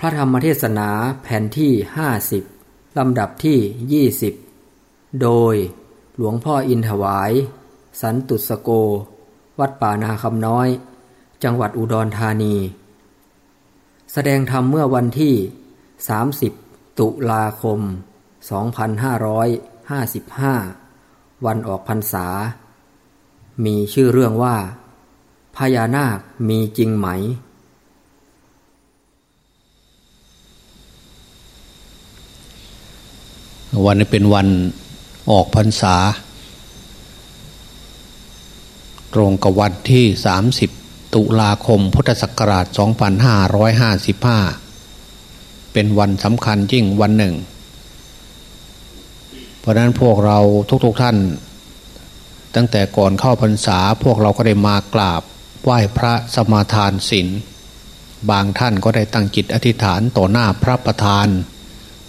พระธรรมเทศนาแผ่นที่ 50 ลำดับที่ 20 โดยหลวงพ่ออินถวาย สันตุสโก วัดป่านาคำน้อย จังหวัดอุดรธานี แสดงธรรมเมื่อวันที่ 30 ตุลาคม 2555 วันออกพรรษา มีชื่อเรื่องว่า พญานาคมีจริงไหม วันนี้เป็นวันออกพรรษา ตรงกับวันที่ 30 ตุลาคมพุทธศักราช 2555 เป็นวันสำคัญยิ่งวันหนึ่ง เพราะนั้นพวกเราทุกๆทท่าน ตั้งแต่ก่อนเข้าพรรษาพวกเราก็ได้มากราบไหว้พระสมาทานศีลบางท่านก็ได้ตั้งจิตอธิษฐานต่อหน้าพระประธาน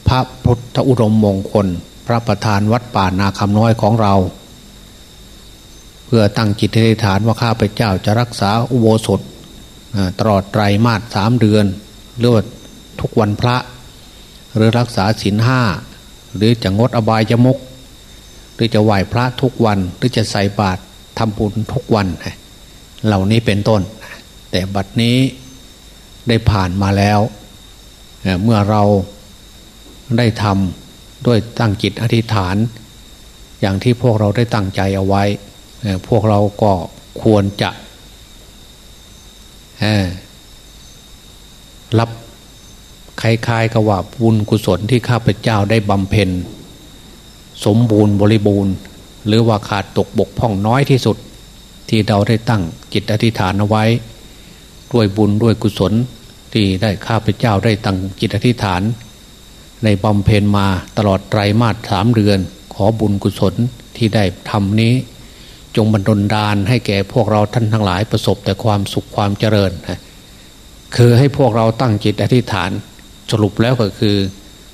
พระพุทธอุดมมงคล พระประธานวัดป่านาคำน้อยของเรา เพื่อตั้งจิตอธิษฐานว่าข้าพเจ้าจะรักษาอุโบสถตลอดไตรมาสสามเดือนหรือว่าทุกวันพระ หรือรักษาศีลห้าหรือจะงดอบายยมุก หรือจะไหว้พระทุกวัน หรือจะใส่บาตรทำบุญทุกวัน เหล่านี้เป็นต้น แต่บัดนี้ได้ผ่านมาแล้ว เมื่อเรา ได้ทำด้วยตั้งจิตอธิษฐาน อย่างที่พวกเราได้ตั้งใจเอาไว้ พวกเราก็ควรจะรับคล้ายๆกับว่าบุญกุศลที่ข้าพเจ้าได้บำเพ็ญ สมบูรณ์บริบูรณ์ หรือว่าขาดตกบกพร่องน้อยที่สุด ที่เราได้ตั้งจิตอธิษฐานเอาไว้ ด้วยบุญด้วยกุศลที่ได้ข้าพเจ้าได้ตั้งจิตอธิษฐาน ในบำเพ็ญมาตลอดไตรมาสสามเดือน ขอบุญกุศลที่ได้ทำนี้ จงบรรดลดาลให้แก่พวกเราท่านทั้งหลายประสบแต่ความสุขความเจริญคือให้พวกเราตั้งจิตอธิษฐานสรุปแล้วก็คือ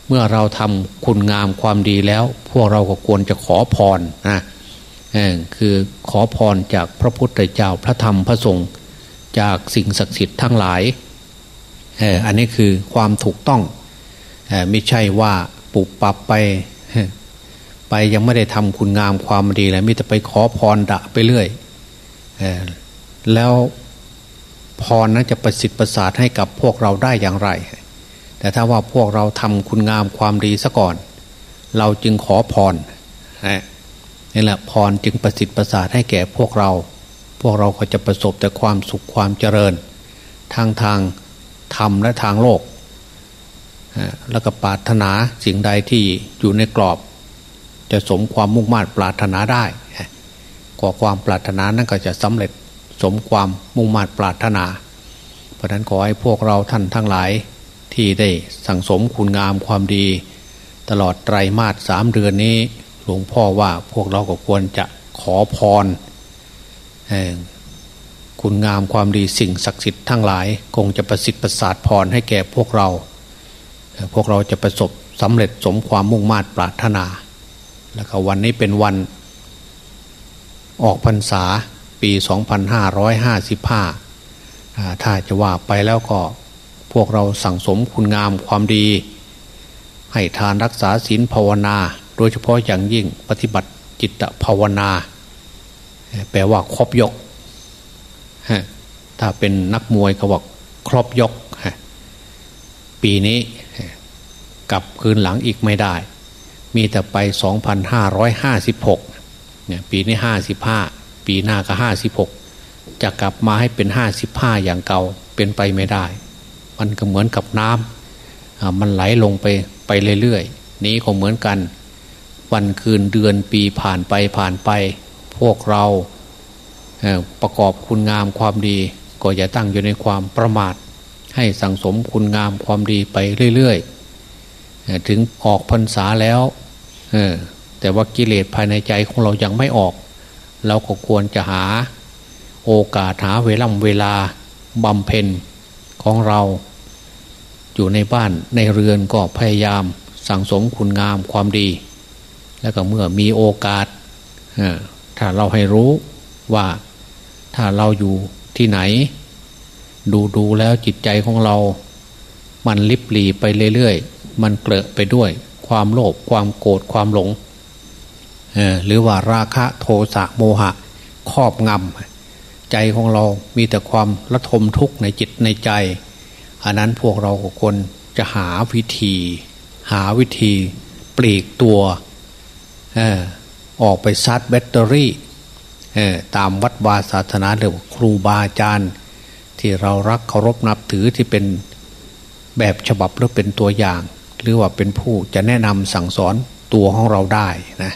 เมื่อเราทำคุณงามความดีแล้ว พวกเราก็ควรจะขอพรนะคือขอพรจากพระพุทธเจ้าพระธรรมพระสงฆ์จากสิ่งศักดิ์สิทธิ์ทั้งหลายอันนี้คือความถูกต้อง ไม่ใช่ว่าปุบปับไป ไปยังไม่ได้ทำคุณงามความดีเลยมิแต่ไปขอพรดะไปเรื่อยแล้วพรนั้นจะประสิทธิ์ประสาทให้กับพวกเราได้อย่างไร แต่ถ้าว่าพวกเราทำคุณงามความดีซะก่อน เราจึงขอพรนี่แหละพรจึงประสิทธิ์ประสาทให้แก่พวกเรา พวกเราก็จะประสบแต่ความสุขความเจริญ ทางทางธรรมและทางโลก แล้วก็ปรารถนาสิ่งใดที่อยู่ในกรอบ จะสมความมุ่งมั่นปรารถนาได้ก่อความปรารถนานั้นก็จะสำเร็จสมความมุ่งมั่นปรารถนา เพราะนั้นขอให้พวกเราท่านทั้งหลายที่ได้สั่งสมคุณงามความดี ตลอดไตรมาสสามเดือนนี้ หลวงพ่อว่าพวกเราก็ควรจะขอพรคุณงามความดีสิ่งศักดิ์สิทธิ์ทั้งหลาย คงจะประสิทธิ์ประสาทพรให้แก่พวกเรา พวกเราจะประสบสำเร็จสมความมุ่งมา่ปรารถนา แล้วก็วันนี้เป็นวันออกพรรษาปี 2555 ถ้าจะว่าไปแล้วก็พวกเราสั่งสมคุณงามความดี ให้ทานรักษาศีลภาวนา โดยเฉพาะอย่างยิ่งปฏิบัติจิตภาวนา แปลว่าครบยก ถ้าเป็นนักมวยเขาบอกครบยก ปีนี้ กลับคืนหลังอีกไม่ได้ มีแต่ไป 2,556เนี่ยปีนี้ 55 ปีหน้าก็ 56 จะกลับมาให้เป็น 55 อย่างเก่าเป็นไปไม่ได้ มันก็เหมือนกับน้ำมันไหลลงไปไปเรื่อยๆ นี้ก็เหมือนกัน วันคืนเดือนปีผ่านไปผ่านไป พวกเราประกอบคุณงามความดี ก็อย่าตั้งอยู่ในความประมาท ให้สังสมคุณงามความดีไปเรื่อยๆ ถึงออกพรรษาแล้วแต่ว่ากิเลสภายในใจของเรายังไม่ออก เราก็ควรจะหาโอกาสหาเวลาเวลาบำเพ็ญของเรา อยู่ในบ้านในเรือนก็พยายามสั่งสมคุณงามความดี แล้วก็เมื่อมีโอกาสถ้าเราให้รู้ว่าถ้าเราอยู่ที่ไหน ดูดูแล้วจิตใจของเรา มันลิบหลีไปเรื่อยๆ มันเกลอะไปด้วย ความโลภความโกรธความหลงหรือว่าราคะโทสะโมหะ ครอบงำใจของเรามีแต่ความระทมทุกข์ในจิตในใจ อันนั้นพวกเราควรจะหาวิธี หาวิธีปลีกตัวออกไปซัดแบตเตอรี่ตามวัดวาศาสนาหรือครูบาอาจารย์ที่เรารักเคารพนับถือที่เป็นแบบฉบับหรือเป็นตัวอย่าง หรือว่าเป็นผู้จะแนะนำสั่งสอนตัวของเราได้นะ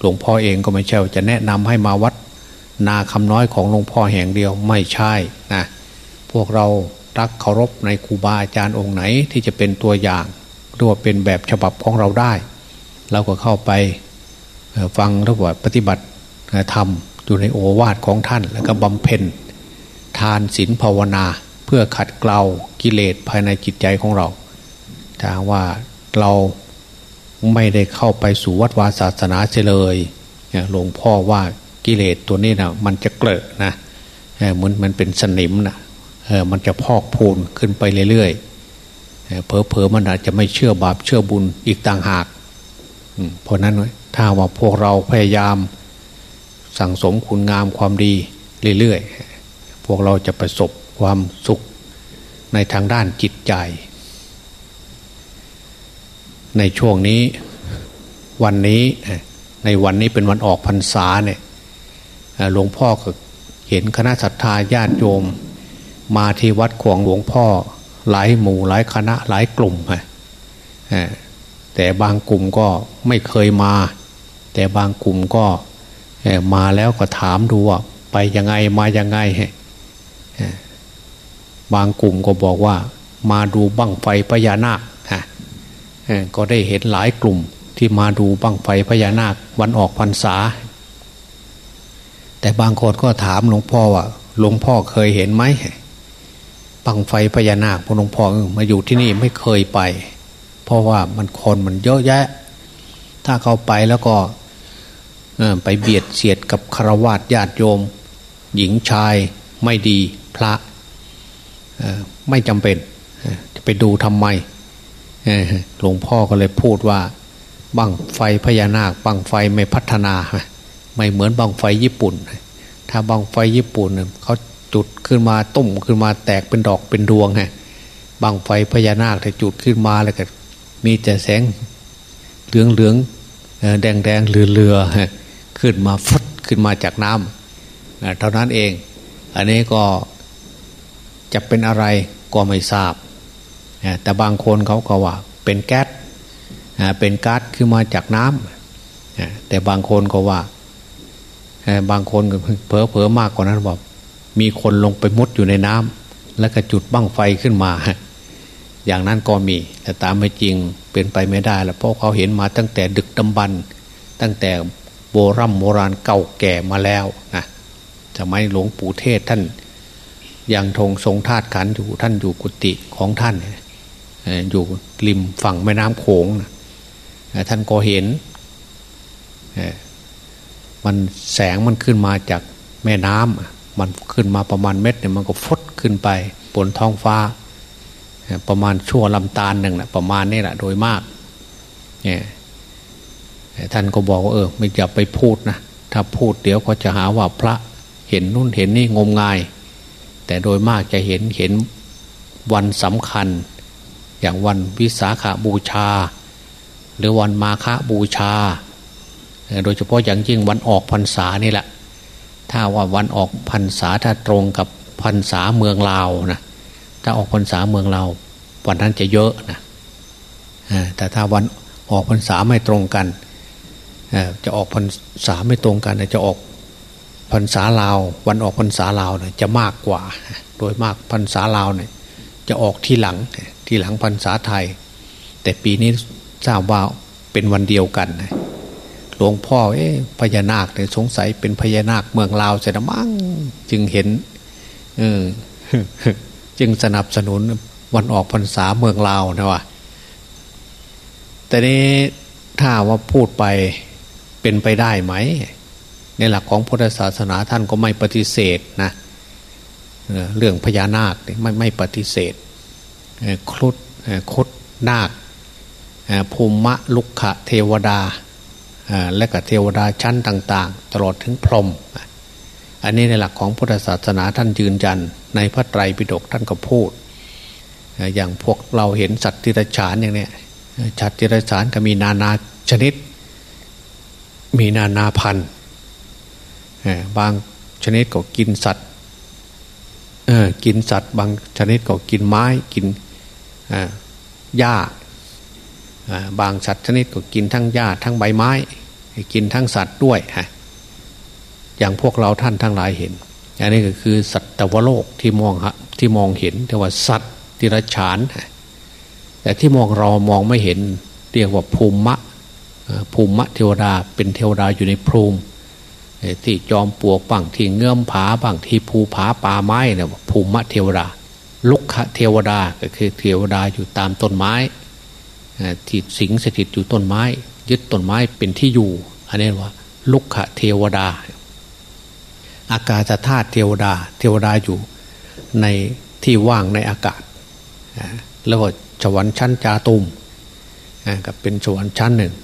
หลวงพ่อเองก็ไม่ใช่จะแนะนำให้มาวัดนาคำน้อยของหลวงพ่อแห่งเดียวไม่ใช่นะพวกเรารักเคารพในครูบาอาจารย์องค์ไหนที่จะเป็นตัวอย่างหรือว่าเป็นแบบฉบับของเราได้ เราก็เข้าไปฟังแล้วว่าปฏิบัติธรรมอยู่ในโอวาทของท่าน แล้วก็บำเพ็ญทานศีลภาวนา เพื่อขัดเกลากิเลสภายในจิตใจของเรา ถ้าว่าเราไม่ได้เข้าไปสู่วัดวาศาสนาเฉลยหลวงพ่อว่ากิเลสตัวนี้นะมันจะเกลอะนะเหมือนมันเป็นสนิมนะมันจะพอกพูนขึ้นไปเรื่อยๆเพอเพอมันอาจจะไม่เชื่อบาปเชื่อบุญอีกต่างหากเพราะนั้นถ้าว่าพวกเราพยายามสั่งสมคุณงามความดีเรื่อยๆ พวกเราจะประสบความสุขในทางด้านจิตใจ ในช่วงนี้วันนี้ในวันนี้เป็นวันออกพรรษาเนี่ยหลวงพ่อก็เห็นคณะศรัทธาญาติโยม มาที่วัดขวงหลวงพ่อหลายหมู่หลายคณะหลายกลุ่มฮะแต่บางกลุ่มก็ไม่เคยมา แต่บางกลุ่มก็มาแล้วก็ถามดูว่าไปยังไงมายังไงบางกลุ่มก็บอกว่า มาดูบั้งไฟพญานาค ก็ได้เห็นหลายกลุ่มที่มาดูบั้งไฟพญานาควันออกพรรษา แต่บางคนก็ถามหลวงพ่อว่าหลวงพ่อเคยเห็นไหมบังไฟพญานาคพหลวงพ่อมาอยู่ที่นี่ไม่เคยไป เพราะว่ามันคนมันเยอะแยะ ถ้าเข้าไปแล้วก็ไปเบียดเสียดกับคารวะญาติโยม หญิงชายไม่ดีพระไม่จำเป็นจะไปดูทำไม หลวงพ่อก็เลยพูดว่าบังไฟพญานาคบังไฟไม่พัฒนา ไม่เหมือนบังไฟญี่ปุ่น ถ้าบังไฟญี่ปุ่นเขาจุดขึ้นมาตุ่มขึ้นมาแตกเป็นดอกเป็นดวงไงบังไฟพญานาคถ้าจุดขึ้นมาแล้วก็มีแต่แสงเหลืองเหลืองแดงแดงเรือเรือขึ้นมาฟัดขึ้นมาจากน้ำเท่านั้นเอง อันนี้ก็จะเป็นอะไรก็ไม่ทราบ แต่บางคนเขาก็ว่าเป็นแก๊สเป็นก๊าซขึ้นมาจากน้ำแต่บางคนก็ว่า บางคนเผลอเผลอมากกว่านั้นบอกมีคนลงไปมุดอยู่ในน้ำแล้วก็จุดบั้งไฟขึ้นมา อย่างนั้นก็มี แต่ตามไม่จริงเป็นไปไม่ได้แล้วเพราะเขาเห็นมาตั้งแต่ดึกดำบรรตั้งแต่โบรโบราณเก่าแก่มาแล้วนะสมัยหลวงปู่เทศท่านยังทงทรงธาตุขันอยู่ท่านอยู่กุฏิของท่าน อยู่ริมฝั่งแม่น้ำโขงนะท่านก็เห็นมันแสงมันขึ้นมาจากแม่น้ำมันขึ้นมาประมาณเม็ดเนี่ยมันก็ฟดขึ้นไปบนท้องฟ้า ประมาณชั่วลำตาลหนึ่งนะประมาณนี้แหละโดยมากเนี่ยท่านก็บอกว่าเออไม่อย่าไปพูดนะถ้าพูดเดี๋ยวก็จะหาว่าพระเห็นนู่นเห็นนี่งมงาย แต่โดยมากจะเห็นเห็นวันสำคัญ อย่างวันวิสาขาบูชา หรือวันมาฆบูชา โดยเฉพาะอย่างยิ่งวันออกพรรษานี่แหละ ถ้าว่าวันออกพรรษาถ้าตรงกับพรรษาเมืองลาวนะถ้าออกพรรษาเมืองลาววันนั้นจะเยอะนะแต่ถ้าวันออกพรรษาไม่ตรงกันจะออกพรรษาไม่ตรงกันจะออกพรรษาลาว วันออกพรรษาลาวจะมากกว่า โดยมากพรรษาลาวเนี่ยจะออกที่หลัง ที่หลังพรรษาไทย แต่ปีนี้ทราบว่าเป็นวันเดียวกันหลวงพ่อเอ๊ะพญานาคเนี่ยสงสัยเป็นพญานาคเมืองลาวเสร็จมั้งจึงเห็นเออจึงสนับสนุนวันออกพรรษาเมืองลาวนะวะแต่นี้ถ้าว่าพูดไปเป็นไปได้ไหม ในหลักของพุทธศาสนาท่านก็ไม่ปฏิเสธนะเรื่องพญานาคไม่ไม่ปฏิเสธ ครุฑคดนาคภูมะลุกขะเทวดาและก็เทวดาชั้นต่าง ๆ ตลอดถึงพรหมอันนี้ในหลักของพุทธศาสนาท่านยืนยัน ในพระไตรปิฎกท่านก็พูด อย่างพวกเราเห็นสัตว์ที่รฉานอย่างนี้สัตว์ที่รฉานก็มีนานาชนิด มีนานาพันธุ์บางชนิดก็กินสัตว์กินสัตว์ บางชนิดก็กินไม้กิน หญ้าบางสัตว์ชนิดก็กินทั้งหญ้าทั้งใบไม้ กินทั้งสัตว์ด้วยฮะอย่างพวกเราท่านทั้งหลายเห็น อันนี้ก็คือสัตวโลกที่มองฮะที่มองเห็นแต่ว่าสัตว์ติรฉานแต่ที่มองเรามองไม่เห็นเรียกว่าภูมิมะภูมิมะเทวดาเป็นเทวดาอยู่ในภูมิที่จอมปลวกบ้างที่เงื่อมผาบ้างที่ภูผาป่าไม้เนี่ยภูมิมะเทวดา ลุกขะเทวดาก็คือเทวดาอยู่ตามต้นไม้ที่สิงสถิตอยู่ต้นไม้ ยึดต้นไม้เป็นที่อยู่ อันนี้ว่า ลุกขะเทวดา อากาศธาตุเทวดา เทวดาอยู่ในที่ว่างในอากาศ แล้วก็สวรรค์ชั้นจาตุมกับเป็นสวรรค์ชั้นหนึ่ง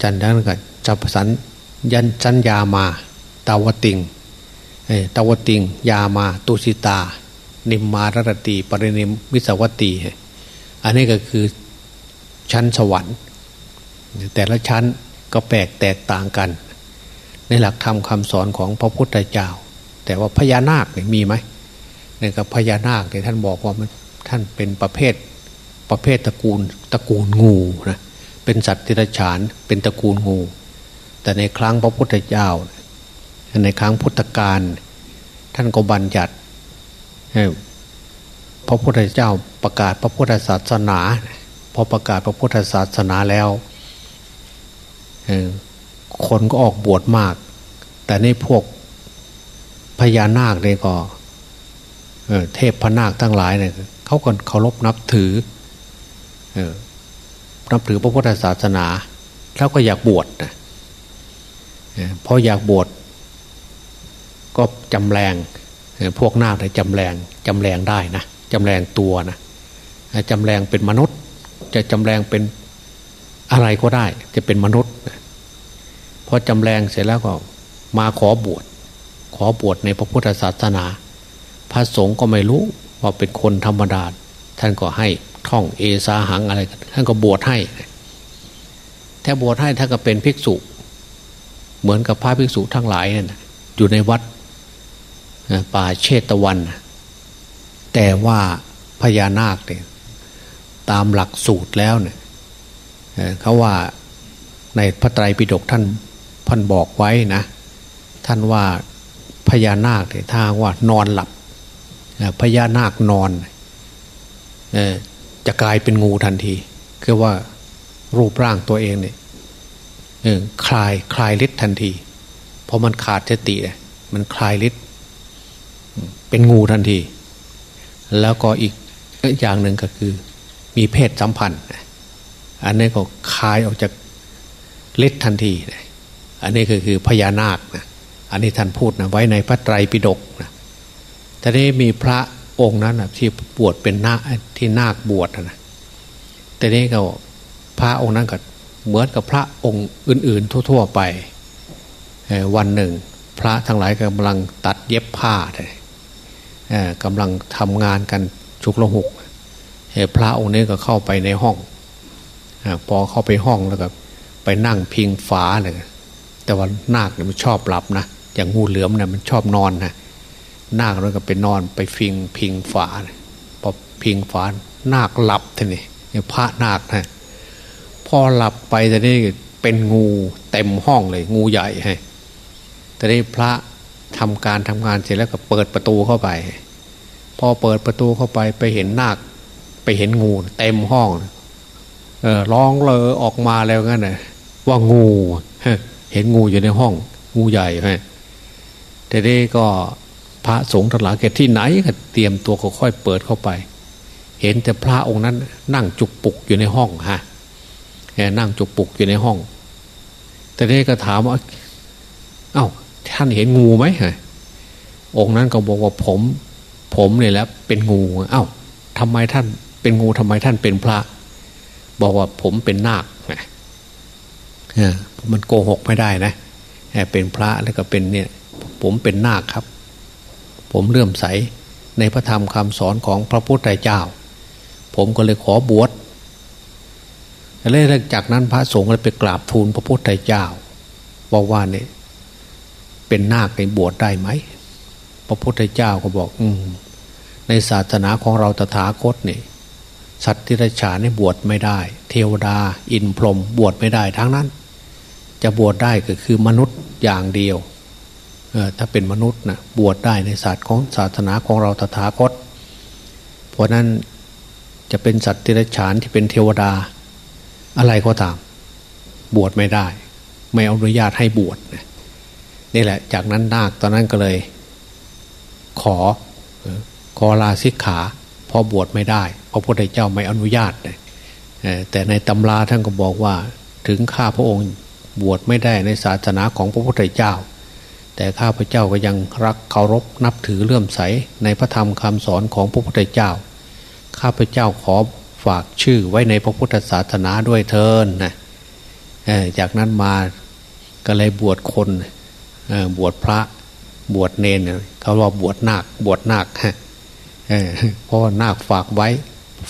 จันนั้นก็จับสันยันชั้นยามา ตาวติงตาวติง ยามา ตุสิตา นิมมารรตีปรินิมวิสวัตีอันนี้ก็คือชั้นสวรรค์ แต่ละชั้นก็แปลกแตกต่างกัน ในหลักธรรมคำสอนของพระพุทธเจ้า แต่ว่าพญานาคเนี่ยมีไหมเนี่ยกับพญานาคเนี่ยท่านบอกว่ามันท่านเป็นประเภทประเภทตระกูลตระกูลงูนะเป็นสัตว์ที่ระฉานเป็นตระกูลงู แต่ในครั้งพระพุทธเจ้า ในครั้งพุทธกาลท่านก็บัญญัติ พระพุทธเจ้าประกาศพระพุทธศาสนา พอประกาศพระพุทธศาสนาแล้วคนก็ออกบวชมาก แต่ในพวกพญานาคเนี่ยก็เทพพนาคทั้งหลายเนี่ยเขาก็เคารพนับถือนับถือพระพุทธศาสนา แล้วก็อยากบวชนะพออยากบวชก็จำแรง พวกนาคเนี่ยจำแรงจำแรงได้นะจำแรงตัวนะจำแรงเป็นมนุษย์ จะจำแรงเป็นอะไรก็ได้ จะเป็นมนุษย์พอจำแรงเสร็จแล้วก็มาขอบวชขอบวชในพระพุทธศาสนา พระสงฆ์ก็ไม่รู้ว่าเป็นคนธรรมดา ท่านก็ให้ท่องเอสาหังอะไร ท่านก็บวชให้ถ้าบวชให้ท่านก็เป็นภิกษุ เหมือนกับพระภิกษุทั้งหลายนั่นอยู่ในวัด ป่าเชตวัน แต่ว่าพญานาคเนี่ยตามหลักสูตรแล้วเนี่ยเขาว่าในพระไตรปิฎกท่านพันบอกไว้นะ ท่านว่าพญานาคเนี่ยถ้าว่านอนหลับพญานาคนอนจะกลายเป็นงูทันที คือว่ารูปร่างตัวเองเนี่ยคลายคลายฤทธิ์ทันที เพราะมันขาดสติเลยมันคลายฤทธิ์ เป็นงูทันที แล้วก็อีกอย่างหนึ่งก็คือ มีเพศสัมพันธ์ อันนี้ก็คายออกจากฤทธิ์ทันที อันนี้คือคือพญานาคนะอันนี้ท่านพูดนะไว้ในพระไตรปิฎกนะทีนี้มีพระองค์นั้นนะที่บวชเป็นนาที่นาคบวชนะแต่นี้ก็พระองค์นั้นก็เหมือนกับพระองค์อื่น ๆ ทั่ว ๆ ไปวันหนึ่ง พระทั้งหลายกำลังตัดเย็บผ้าเลย กำลังทำงานกันชุกละหุกพระองค์นี้ก็เข้าไปในห้องพอเข้าไปห้องแล้วก็ไปนั่งพิงฝาเลยแต่ว่านาคเนี่ยมันชอบหลับนะอย่างงูเหลือมเนี่ยมันชอบนอนนะนาคแล้วก็ไปนอนไปพิงพิงฝาพอพิงฝานาคหลับทีนี้พระนาคนะพอหลับไปแต่นี่เป็นงูเต็มห้องเลย งูใหญ่ให้แต่นี่พระ ทำการทำงานเสร็จแล้วก็เปิดประตูเข้าไป พอเปิดประตูเข้าไปไปเห็นนาคไปเห็นงูเต็มห้องเออร้องเลอออกมาแล้วงั้นนะว่างูเห็นงูอยู่ในห้อง งูใหญ่ฮะแต่นี้ก็พระสงฆ์ทั้งหลายแกที่ไหนก็เตรียมตัวค่อยเปิดเข้าไป เห็นแต่พระองค์นั้นนั่งจุกปุกอยู่ในห้องฮะนั่งจุกปุกอยู่ในห้อง แต่นี้ก็ถามว่า เอา้า ท่านเห็นงูไหมฮะองค์นั้นก็บอกว่าผม ผมเนี่ยแหละเป็นงูเอา้าทำไมท่านเป็นงูทำไมท่านเป็นพระ บอกว่าผมเป็นนาคมันโกหกไม่ได้นะเป็นพระแล้วก็เป็นเนี่ย ผมเป็นนาคครับ ผมเลื่อมใสในพระธรรมคำสอนของพระพุทธเจ้า ผมก็เลยขอบวชแล้วจากนั้นพระสงฆ์เลยไปกราบทูลพระพุทธเจ้าบอกว่าเนี่ย เป็นนาคในบวชได้ไหมพระพุทธเจ้าก็บอก อืในศาสนาของเราตถาคตเนี่ยสัตว์ที่ไรฉานบวชไม่ได้ เทวดา อินพรหมบวชไม่ได้ทั้งนั้น จะบวชได้ก็คือมนุษย์อย่างเดียวเอถ้าเป็นมนุษย์นะบวชได้ในศาสตร์ของศาสนาของเราตถาคต เพราะนั้นจะเป็นสัตว์ที่ไรฉานที่เป็นเทวดา อะไรก็ตาม บวชไม่ได้ ไม่อนุญาตให้บวชนี่ นี่แหละ จากนั้นนาคตอนนั้นก็เลย ขอขอลาสิกขาพอบวชไม่ได้ เพราะพระพุทธเจ้าไม่อนุญาตแต่ในตำราท่านก็บอกว่า ถึงข้าพระองค์บวชไม่ได้ในศาสนาของพระพุทธเจ้า แต่ข้าพระเจ้าก็ยังรักเคารพนับถือเลื่อมใสในพระธรรมคำสอนของพระพุทธเจ้า ข้าพระเจ้าขอฝากชื่อไว้ในพระพุทธศาสนาด้วยเทินนะจากนั้นมาก็เลยบวชคน บวชพระบวชเนนเขาว่าบวชนาคบวชนาคฮะเพราะว่านาคฝากไว้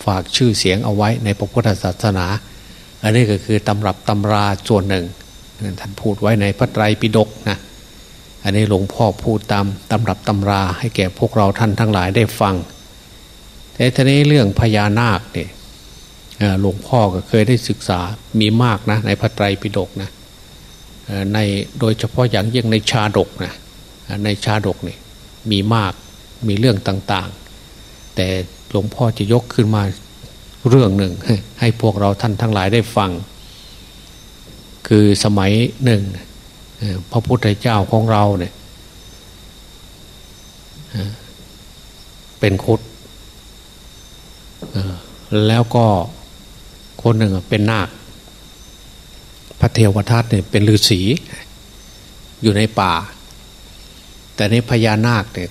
ฝากชื่อเสียงเอาไว้ในพระพุทธศาสนา อันนี้ก็คือตำรับตำราส่วนหนึ่งท่านพูดไว้ในพระไตรปิฎกนะอันนี้หลวงพ่อพูดตามตำรับตำราให้แก่พวกเราท่านทั้งหลายได้ฟัง แต่ทีนี้เรื่องพญานาคเนี่ยหลวงพ่อก็เคยได้ศึกษามีมากนะในพระไตรปิฎกนะ ในโดยเฉพาะอย่างยิ่งในชาดกนะในชาดกนี่มีมากมีเรื่องต่างๆ แต่หลวงพ่อจะยกขึ้นมาเรื่องหนึ่ง ให้พวกเราท่านทั้งหลายได้ฟัง คือสมัยหนึ่งพระพุทธเจ้าของเราเนี่ยเป็นคุดแล้วก็คนหนึ่งเป็นนาค ระเทวทัตเนี่ยเป็นฤาษีอยู่ในป่า แต่ในพญานาคเนี่ย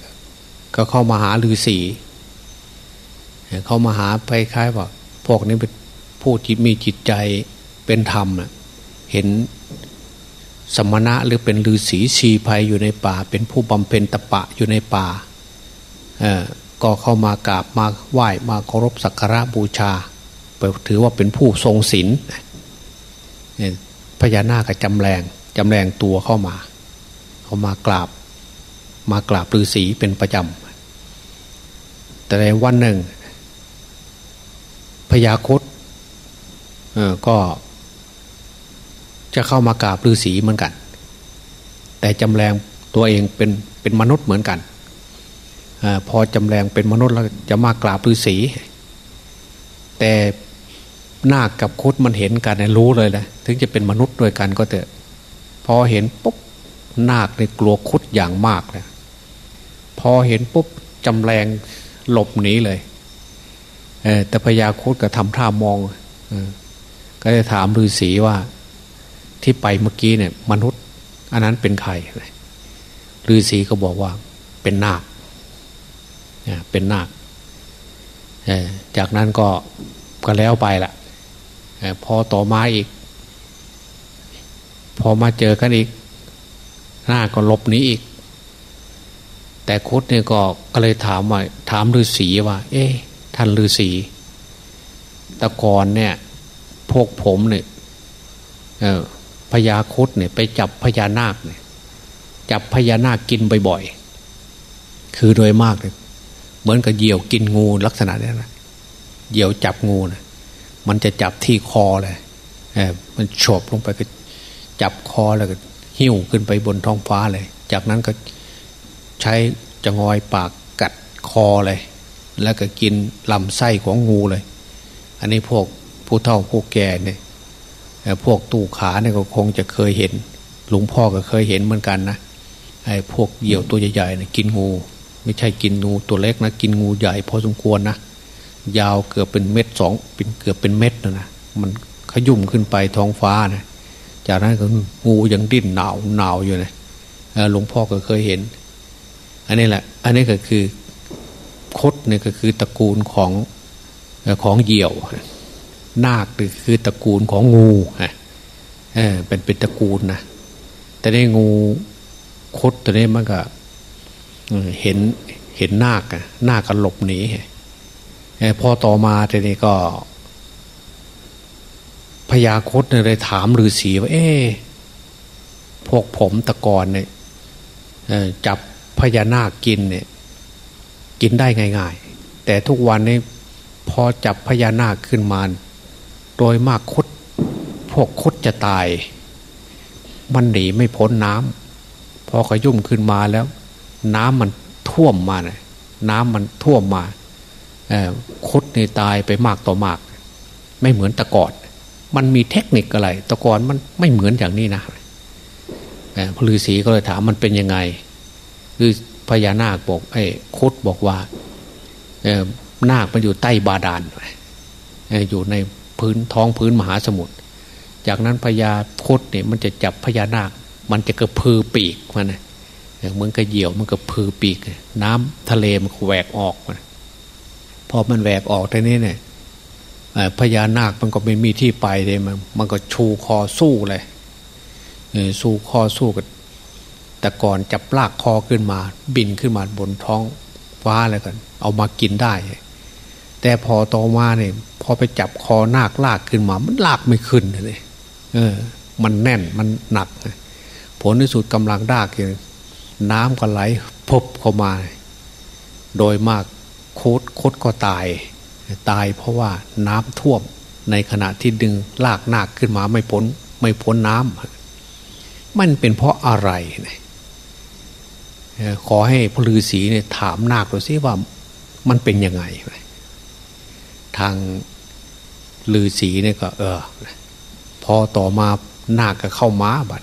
ก็เข้ามาหาฤาษีเขามาหาไปคล้ายว่าพวกนี้เป็นผู้จิตมีจิตใจเป็นธรรมนะเห็นสมณะหรือเป็นฤาษีชีภัยอยู่ในป่า เป็นผู้บำเพ็ญตะปะอยู่ในป่าก็เข้ามากราบมาไหว้มาเคารพสักการะบูชาถือว่าเป็นผู้ทรงศีล พญานาคจำแรงจำแรงตัวเข้ามา เขามากราบ มากราบฤาษีเป็นประจำ แต่ในวันหนึ่งพญาคตก็จะเข้ามากราบฤาษีเหมือนกัน แต่จำแรงตัวเองเป็นเป็นมนุษย์เหมือนกันอพอจำแรงเป็นมนุษย์แล้วจะมากราบฤาษีแต่ นาคกับคุดมันเห็นกันรู้เลยนะถึงจะเป็นมนุษย์ด้วยกันก็เถอะพอเห็นปุ๊บนาคในกลัวคุดอย่างมากเลยพอเห็นปุ๊บจำแรงหลบหนีเลยแต่พญาคุดก็ทำท่ามองก็จะถามฤาษีว่า ที่ไปเมื่อกี้เนี่ย มนุษย์ อันนั้นเป็นใครฤาษีก็บอกว่า เป็นนาคเป็นนาคจากนั้นก็ก็แล้วไปละ พอต่อมาอีก พอมาเจอกันอีก หน้าก็ลบนี้อีก แต่คุดเนี่ยก็ก็เลยถามว่าถามฤาษีว่า เอ๊ะท่านฤาษีตะกอนเนี่ยพวกผมเนี่ยพญาคุดเนี่ยไปจับพญานาคเนี่ยจับพญานาคกินบ่อยๆ คือโดยมากเลยเหมือนกับเหยี่ยวกินงูลักษณะนี้นะเหยี่ยวจับงูนะ มันจะจับที่คอเลยเออมันโฉบลงไปก็จับคอแล้วก็หิ้วขึ้นไปบนท้องฟ้าเลย จากนั้นก็ใช้จะงอยปากกัดคอเลย แล้วก็กินลำไส้ของงูเลย อันนี้พวกผู้เฒ่าผู้แก่เนี่ยพวกตู้ขาเนี่ยก็คงจะเคยเห็น หลวงพ่อก็เคยเห็นเหมือนกันนะไอ้พวกเหยี่ยวตัวใหญ่ๆเนี่ยกินงู ไม่ใช่กินงูตัวเล็กนะ กินงูใหญ่พอสมควรนะ ยาวเกือบเป็นเม็ดสองเป็นเกือบเป็นเม็ดนะนะมันขยุ่มขึ้นไปท้องฟ้านะจากนั้นก็งูยังดิ้นหนาวหนาวอยู่นะหลวงพ่อก็เคยเห็น อันนี้แหละ อันนี้ก็คือคดเนี่ยก็คือตระกูลของของเหยี่ยว นาคคือตระกูลของงูเออเป็นเป็นตระกูลนะแต่ได้งูคดตัวนี้มันก็เห็นเห็นนาคนาคก็หลบหนี พอต่อมาทีนี้ก็พญาคดเลยถามฤาษีว่า เอ๊พวกผมตะกอนเนี่ยจับพญานาคกินเนี่ยกินได้ง่ายๆ แต่ทุกวันนี้พอจับพญานาคขึ้นมา โดยมากคดพวกคดจะตาย มันหนีไม่พ้นน้ำพอขยุ่มขึ้นมาแล้ว น้ำมันท่วมมาเนี่ยน้ำมันท่วมมา คดในตายไปมากต่อมาก ไม่เหมือนตะกอนมันมีเทคนิคอะไร ตะกอนมันไม่เหมือนอย่างนี้นะพระฤาษีก็เลยถามมันเป็นยังไง คือพญานาคบอกไอ้คดบอกว่านาคมันอยู่ใต้บาดาลอยู่ในพื้นท้องพื้นมหาสมุทรจากนั้นพญาคดเนี่ยมันจะจับพญานาค มันจะกระพือปีกมันนะเหมือนกระเหี่ยวมันกระพือปีก น้ำทะเลมันแหวกออกมัน พอมันแหวกออกทีนี้เนี่ยพญานาคมันก็ไม่มีที่ไปเลยมันมันก็ชูคอสู้เลยสู้คอสู้กับแต่ก่อนจับลากคอขึ้นมา บินขึ้นมาบนท้องฟ้าอะไรกัน เอามากินได้ แต่พอต่อมาเนี่ยพอไปจับคอนาคลากขึ้นมา มันลากไม่ขึ้นเลยเออ มันแน่นมันหนัก ผลที่สุดกำลังดากคือน้ำก็ไหลพบเข้ามา โดยมาก โคดโคดก็ตาย ตายเพราะว่าน้ำท่วมในขณะที่ดึงลากนาคขึ้นมาไม่พ้นไม่พ้นน้ำมันเป็นเพราะอะไรขอให้พระฤาษีเนี่ยถามนาคดูซิว่ามันเป็นยังไง ทางฤาษีเนี่ยก็ เออ พอต่อมานาคก็เข้ามาบัด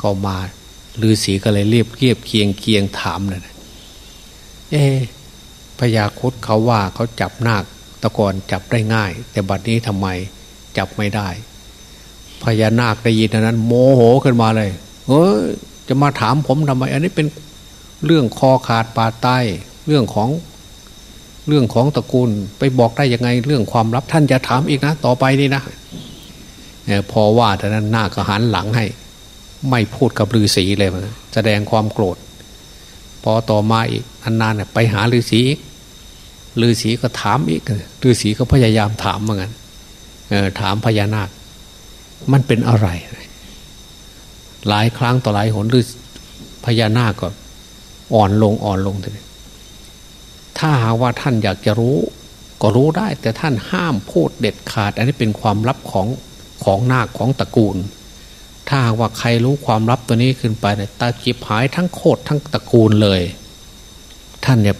เข้ามาฤาษีก็เลยเรียบเรียบเคียงเคียงถามเลยเอ พญาคุดเขาว่าเขาจับนาคตะกอนจับได้ง่าย แต่บัดนี้ทำไมจับไม่ได้พญานาคได้ยินนั้น โมโหขึ้นมาเลยเออจะมาถามผมทำไม อันนี้เป็นเรื่องคอขาดปาใต้เรื่องของเรื่องของตระกูลไปบอกได้ยังไงเรื่องความลับท่านจะถามอีกนะ ต่อไปนี่นะพอว่าแต่นั้นนาคหันหลังให้ ไม่พูดกับฤาษีเลยมันแสดงความโกรธ พอต่อมาอีก นนานไปหาฤาษีอีกฤาษีก็ถามอีกฤาษีก็พยายามถามเหมือนกันถามพญานาค มันเป็นอะไร หลายครั้งต่อหลายหนหรือพญานาคก็อ่อนลงอ่อนลงเลยถ้าหาว่าท่านอยากจะรู้ ก็รู้ได้ แต่ท่านห้ามพูดเด็ดขาด อันนี้เป็นความลับของของนาคของตระกูล ถ้าว่าใครรู้ความลับตัวนี้ขึ้นไปเนี่ยตาจีบหายทั้งโคตรทั้งตระกูลเลย ท่านเนี่ย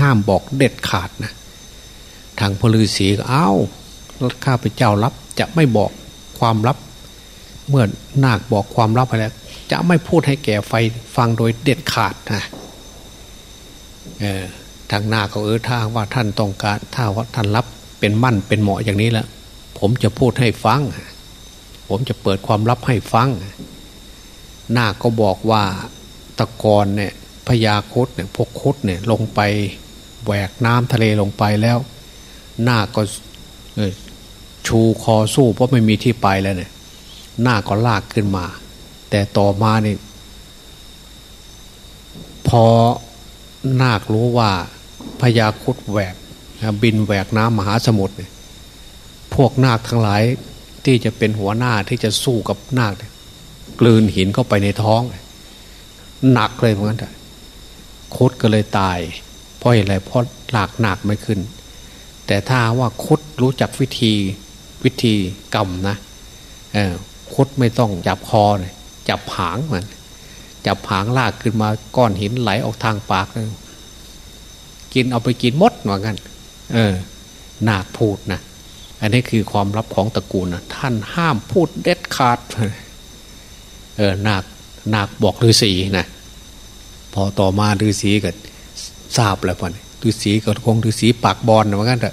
ห้ามบอกเด็ดขาดนะทางพลือศีก็เอ้าข้าพเจ้ารับจะไม่บอกความลับ เมื่อนาคบอกความลับไปแล้ว จะไม่พูดให้แก่ไฟฟังโดยเด็ดขาดนะเออทางนาคเขาเออถ้าว่าท่านต้องการถ้าว่าท่านรับเป็นมั่นเป็นเหมาะอย่างนี้แล้วผมจะพูดให้ฟัง ผมจะเปิดความลับให้ฟังนาคก็บอกว่าตะกอนเนี่ย พญาคดเนี่ยพวกคดเนี่ยลงไปแหวกน้ำทะเลลงไปแล้ว หน้าก็ชูคอสู้เพราะไม่มีที่ไปแล้วเนี่ย หน้าก็ลากขึ้นมา แต่ต่อมาเนี่ยพอนาครู้ว่าพญาคุดแหวกบินแหวกน้ำมหาสมุทรเนี่ยพวกนาคทั้งหลายที่จะเป็นหัวหน้าที่จะสู้กับนาคกลืนหินเข้าไปในท้อง หนักเลยเหมือนกัน คดก็เลยตาย เพราะอะไรเพราะหลากหนักไม่ขึ้น แต่ถ้าว่าคดรู้จักวิธีวิธีกรรมนะเออคดไม่ต้องจับคอเลยจับหางมันจับหางลากขึ้นมาก้อนหินไหลออกทางปากเลยกินเอาไปกินมดเหมือนกันเออนาคพูดนะอันนี้คือความลับของตระกูลนะท่านห้ามพูดเด็ดขาด เออนาคนาคบอกฤาษีนะ พอต่อมาฤาษีก็ทราบแล้วพ่อฤาษีก็คงฤาษีปากบอลเหมือนกันแต่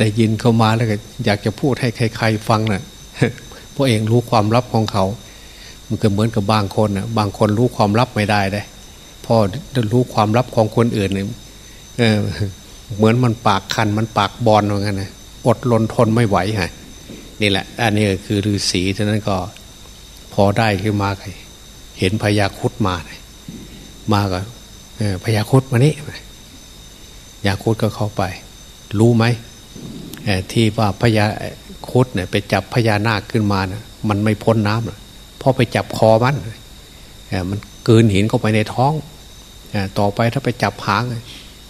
ได้ยินเข้ามาแล้วก็อยากจะพูดให้ใคร ๆ ฟังนะ่ะเพราะเองรู้ความลับของเขา มันก็เหมือนกับบางคนนะบางคนรู้ความลับไม่ได้ได้พ่อรู้ความลับของคนอื่นเนี่ยเหมือนมันปากคันมันปากบอลเหมือนกันนะอดลนทนไม่ไหวฮะนี่แหละ อันนี้คือฤาษีฉะนั้นก็ พอได้ขึ้นมาเห็นพญาคุดมา มาก็พญาคุดมานี่ยาคุดก็เข้าไป รู้ไหมที่ว่าพญาคุดเนี่ยไปจับพญานาคขึ้นมานะมันไม่พ้นน้ำเพราะไปจับคอมันมันเกินหินเข้าไปในท้องต่อไปถ้าไปจับหาง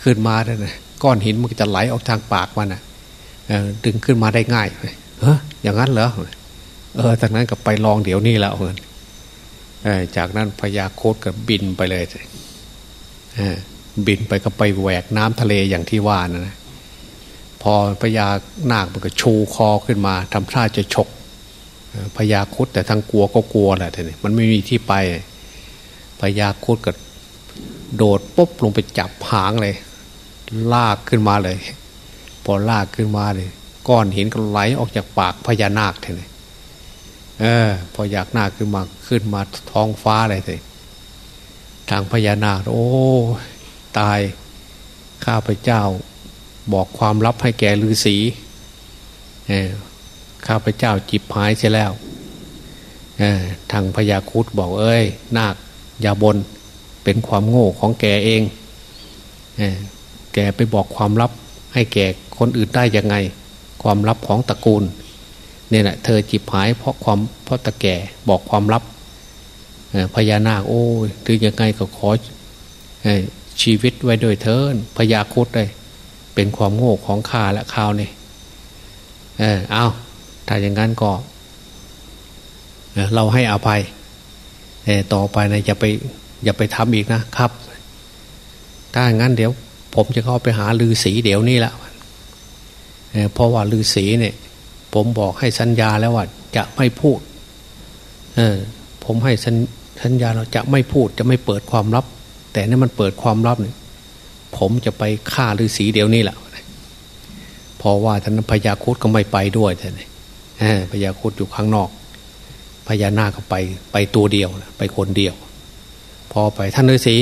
ขึ้นมาเนี่ยก้อนหินมันจะไหลออกทางปากมันอะดึงขึ้นมาได้ง่ายเฮ้ยอย่างนั้นเหรอเออจากนั้นก็ไปลองเดี๋ยวนี้แล้วเงินจากนั้นพญาโคตก็บินไปเลย บินไปก็ไปแหวกน้ำทะเลอย่างที่ว่านะพอพญานาคมันก็ชูคอขึ้นมาทำท่าจะฉกพญาคุดแต่ทั้งกลัวก็กลัวแหละทีนี้มันไม่มีที่ไปพญาคุดก็โดดปุ๊บลงไปจับหางเลย ลากขึ้นมาเลย พอลากขึ้นมาเลย ก้อนหินก็ไหลออกจากปากพญานาคทีนี้เออ พออยากนาคขึ้นมาขึ้นมาท้องฟ้าเลยที ทางพญานาคโอ้ตายข้าพเจ้าบอกความลับให้แกฤาษีข้าพเจ้าจิบหายเสียแล้วทางพญาคุดบอกเอ้ย นาคอย่าบนเป็นความโง่ของแกเองแกไปบอกความลับให้แกคนอื่นได้ยังไง ความลับของตระกูลเนี่ยแหละเธอจิบหายเพราะความเพราะตะแก่บอกความลับ พญานาคโอ้ยถึงยังไงก็ขอชีวิตไว้โดยเทินพญาคุดเลยเป็นความโง่ของข้าและข้าวนี่เออเอาถ้าอย่างนั้นก็เราให้อภัยต่อไปนะอย่าไปอย่าไปทำอีกนะครับ ถ้าอย่างนั้นเดี๋ยว ผมจะเข้าไปหาลือสีเดี๋ยวนี้แหละเพราะว่าลือสีเนี่ย ผมบอกให้สัญญาแล้วว่าจะไม่พูด เออ ผมให้สัญ ญาเราจะไม่พูดจะไม่เปิดความลับ แต่นี่มันเปิดความลับเนี่ยผมจะไปฆ่าลือสีเดี๋ยวนี้แหละพราะว่าท่านพญาคุดก็ไม่ไปด้วยท่านพญาคุดอยู่ข้างนอกพญานาคก็ไปไปตัวเดียวไปคนเดียว พอไปท่านฤาษี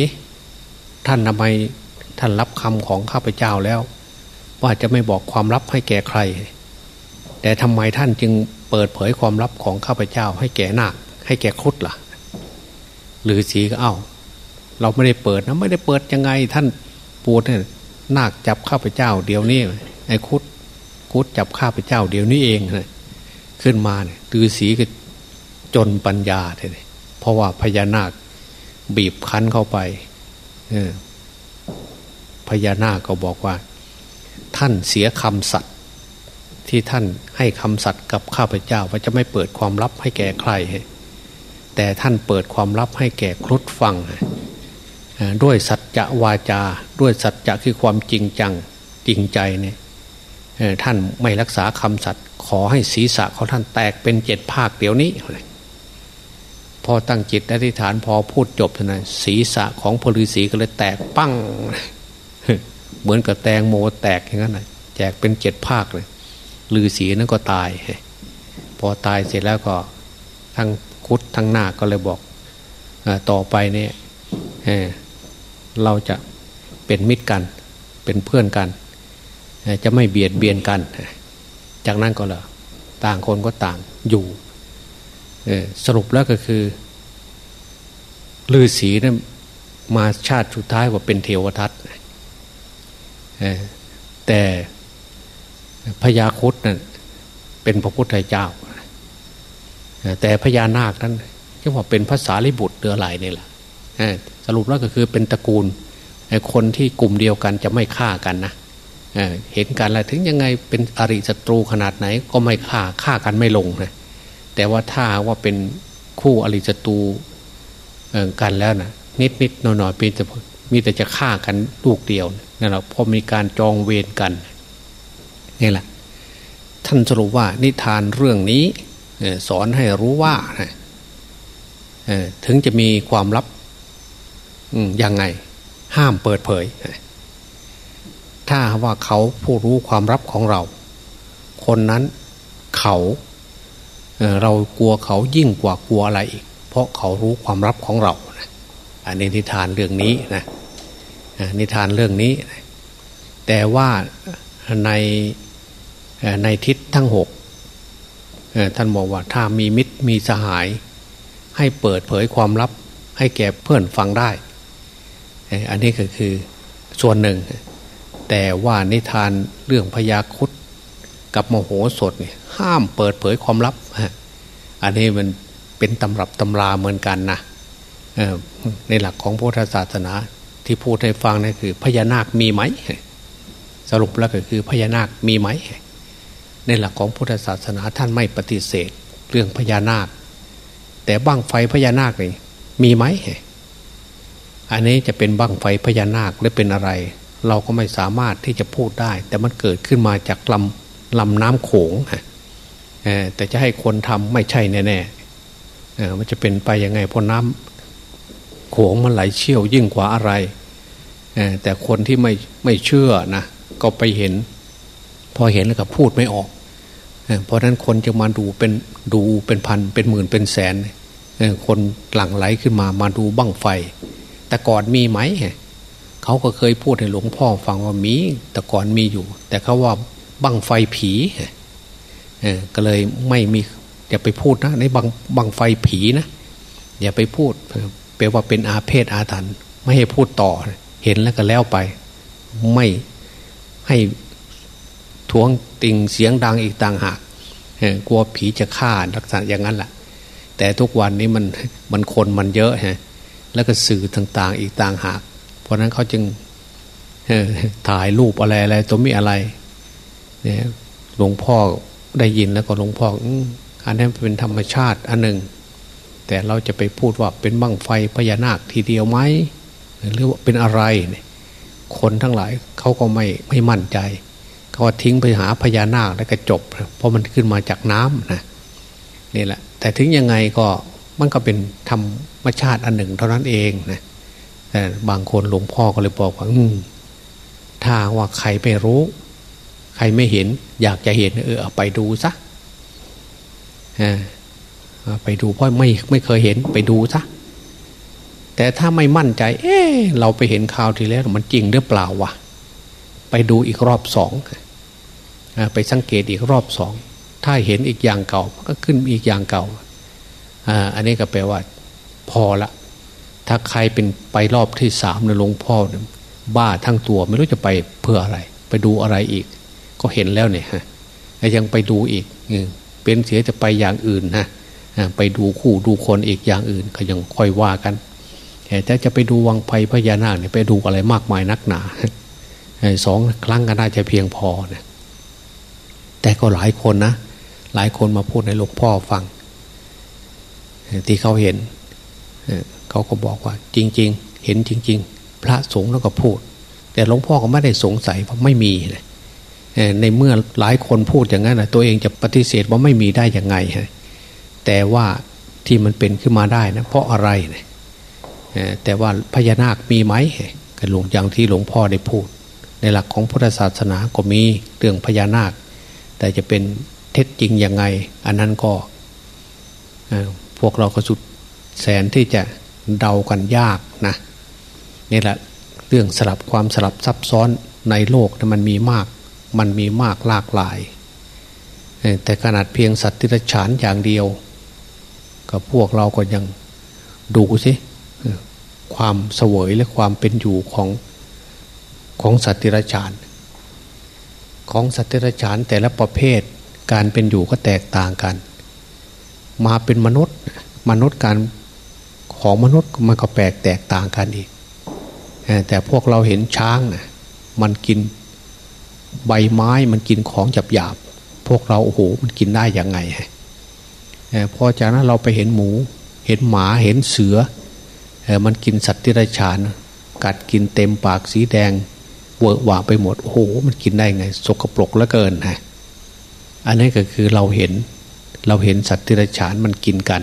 ท่านทำไมท่านรับคำของข้าพเจ้าแล้ว ว่าจะไม่บอกความลับให้แก่ใคร แต่ทำไมท่านจึงเปิดเผยความลับของข้าพเจ้า ให้แก่นาคให้แก่ครุฑล่ะ ฤาษีก็เอ้า เราไม่ได้เปิดนะไม่ได้เปิดยังไง ท่านปูดเนี่ยนาคจับข้าพเจ้าเดี๋ยวนี้ไอ้คุดคุดจับข้าพเจ้าเดี๋ยวนี้เองนะขึ้นมาเนี่ยฤาษีก็จนปัญญาเลยเพราะว่าพญานาคบีบคั้นเข้าไปพญานาคก็บอกว่า ท่านเสียคำสัตย์ที่ท่านให้คำสัตย์กับข้าพเจ้าว่าจะไม่เปิดความลับให้แก่ใคร แต่ท่านเปิดความลับให้แก่ครุฑฟัง ด้วยสัจจะวาจา ด้วยสัจจะคือความจริงจังจริงใจเนี่ยท่านไม่รักษาคำสัตย์ขอให้ศีรษะของท่านแตกเป็นเจ็ดภาคเดี๋ยวนี้ พอตั้งจิตอธิษฐานพอพูดจบเท่านั้นศีรษะของพลือศีก็เลยแตกปั้ง เหมือนกับแตงโมแตกอย่างนั้นแจกเป็นเจ็ดภาคเลยลือศีนั้นก็ตาย พอตายเสร็จแล้วก็ทั้ง คุดทั้งหน้าก็เลยบอกต่อไปเนี่ยเราจะเป็นมิตรกัน เป็นเพื่อนกัน จะไม่เบียดเบียนกัน จากนั้นก็เลยต่างคนก็ต่างอยู่สรุปแล้วก็คือลือศีนะมาชาติสุดท้ายว่าเป็นเทวทัตแต่พญาคุดนะ่ะเป็นพระพุทธเจ้า แต่พญานาคนั้นที่ว่าเป็นภาษาลิบุตรเดือไหลนี่แหละสรุปแล้วก็คือเป็นตระกูลคนที่กลุ่มเดียวกันจะไม่ฆ่ากันนะเห็นกันแล้วถึงยังไงเป็นอริศัตรูขนาดไหนก็ไม่ฆ่าฆ่ากันไม่ลงนะแต่ว่าถ้าว่าเป็นคู่อริจตูกันแล้วนะนิดนิดหน่อยหน่อยเป็นแต่มีแต่จะฆ่ากันลูกเดียวนั่นแหละพอมีการจองเวรกันนี่แหละ ท่านสรุปว่านิทานเรื่องนี้ สอนให้รู้ว่าถึงจะมีความลับยังไง ห้ามเปิดเผย ถ้าว่าเขาผู้รู้ความลับของเรา คนนั้นเขาเรากลัวเขายิ่งกว่ากลัวอะไรอีก เพราะเขารู้ความลับของเราอันนี้นิทานเรื่องนี้นะนิทานเรื่องนี้ แต่ว่าในในทิศทั้งหก ท่านบอกว่าถ้ามีมิตรมีสหาย ให้เปิดเผยความลับ ให้แก่เพื่อนฟังได้ อันนี้ก็คือส่วนหนึ่ง แต่ว่านิทานเรื่องพญาคุดกับโมโหสดเนี่ยห้ามเปิดเผยความลับ อันนี้มันเป็นตำรับตำราเหมือนกันนะในหลักของพุทธศาสนาที่พูดให้ฟังนี่คือพญานาคมีไหม สรุปแล้วก็คือพญานาคมีไหม ในหลักของพุทธศาสนาท่านไม่ปฏิเสธเรื่องพญานาค แต่บั้งไฟพญานาคนี่มีไหมอันนี้จะเป็นบั้งไฟพญานาคหรือเป็นอะไร เราก็ไม่สามารถที่จะพูดได้ แต่มันเกิดขึ้นมาจากลำลำน้ำโขงแต่จะให้คนทำไม่ใช่แน่ๆมันจะเป็นไปยังไงเพราะน้ำโขงมันไหลเชี่ยวยิ่งกว่าอะไรแต่คนที่ไม่ไม่เชื่อนะก็ไปเห็น พอเห็นแล้วก็พูดไม่ออก เพราะนั้นคนจะมาดูเป็นดูเป็นพันเป็นหมื่นเป็นแสน คนหลั่งไหลขึ้นมามาดูบั้งไฟ แต่ก่อนมีไหมเขาก็เคยพูดให้หลวงพ่อฟังว่ามี แต่ก่อนมีอยู่ แต่เขาว่าบั้งไฟผีก็เลยไม่มีอย่าไปพูดนะในบังบังไฟผีนะอย่าไปพูดแปลว่าเป็นอาเพศอาถรรพ์ไม่ให้พูดต่อเห็นแล้วก็แล้วไป ไม่ให้ทวง ติงเสียงดังอีกต่างหากกลัวผีจะฆ่าลักษณะอย่างนั้นแหละแต่ทุกวันนี้มันมันคนมันเยอะฮะแล้วก็สื่อต่างๆ อีกต่างหาก เพราะนั้นเขาจึงถ่ายรูปอะไรอะไรตัวมีอะไรเนี่ยหลวงพ่อได้ยินแล้วก็หลวงพ่ออันนี้เป็นธรรมชาติอันหนึ่ง แต่เราจะไปพูดว่าเป็นบั้งไฟพญานาคทีเดียวไหมหรือว่าเป็นอะไร คนทั้งหลายเขาก็ไม่ไม่มั่นใจ เขาทิ้งไปหาพญานาคแล้วก็จบ เพราะมันขึ้นมาจากน้ำนะนี่แหละ แต่ถึงยังไงก็มันก็เป็นธรรมชาติอันหนึ่ง เท่านั้นเองนะแต่บางคนหลวงพ่อก็เลยบอกว่าอืถ้าว่าใครไม่รู้ ใครไม่เห็น อยากจะเห็นเออไปดูซะไปดูเพราะไม่ไม่เคยเห็นไปดูซะแต่ถ้าไม่มั่นใจ เอ๊เราไปเห็นข่าวทีแล้วมันจริงหรือเปล่าวะไปดูอีกรอบสอง ไปสังเกตอีกรอบสอง ถ้าเห็นอีกอย่างเก่าก็ขึ้นอีกอย่างเก่า อันนี้ก็แปลว่า พอละ ถ้าใครเป็นไปรอบที่สามในหลวงพ่อบ้าทั้งตัวไม่รู้จะไปเพื่ออะไร ไปดูอะไรอีก ก็เห็นแล้วเนี่ยฮะยังไปดูอีกเป็นเสียจะไปอย่างอื่นนะไปดูคู่ดูคนอีกอย่างอื่นก็ยังค่อยว่ากันแต่จะไปดูวังไพพญานาคเนี่ยไปดูอะไรมากมายนักหนาสองครั้งก็น่าจะเพียงพอเนี่ย แต่ก็หลายคนนะ หลายคนมาพูดในหลวงพ่อฟัง ที่เขาเห็น เขาก็บอกว่า จริง ๆ เห็นจริง ๆ พระสงฆ์แล้วก็พูด แต่หลวงพ่อก็ไม่ได้สงสัยเพราะไม่มีเลยในเมื่อหลายคนพูดอย่างนั้นนะตัวเองจะปฏิเสธว่าไม่มีได้ยังไงแต่ว่าที่มันเป็นขึ้นมาได้นะเพราะอะไรนี่ยแต่ว่าพญานาคมีไหมกหลวงอย่างที่หลวงพ่อได้พูด ในหลักของพุทธศาสนาก็มีเรื่องพญานาค แต่จะเป็นเท็จจริงยังไง อันนั้นก็พวกเราก็สุดแสนที่จะเดากันยากนะนี่แหละเรื่องสลับความสลับซับซ้อนในโลกนะมันมีมาก มันมีมากหลากหลาย แต่ขนาดเพียงสัตว์ที่ฉานอย่างเดียว กับพวกเราก็ยังดูสิความเสวยและความเป็นอยู่ของของสัตว์ติรฉาน ของสัตว์ติรฉานแต่ละประเภทการเป็นอยู่ก็แตกต่างกัน มาเป็นมนุษย์มนุษย์การของมนุษย์มันก็แปลกแตกต่างกันอีก แต่พวกเราเห็นช้างนะมันกินใบไม้มันกินของจับหยาบพวกเราโอ้โหมันกินได้ยังไงพอจากนั้นเราไปเห็นหมู เห็นหมาเห็นเสือมันกินสัตว์ที่ไรฉาน กัดกินเต็มปากสีแดง เวอะหวาไปหมดโอ้โหมันกินได้ไง สกปรกเหลือเกินฮะอันนี้ก็คือเราเห็นเราเห็นสัตว์ที่ไรฉานมันกินกัน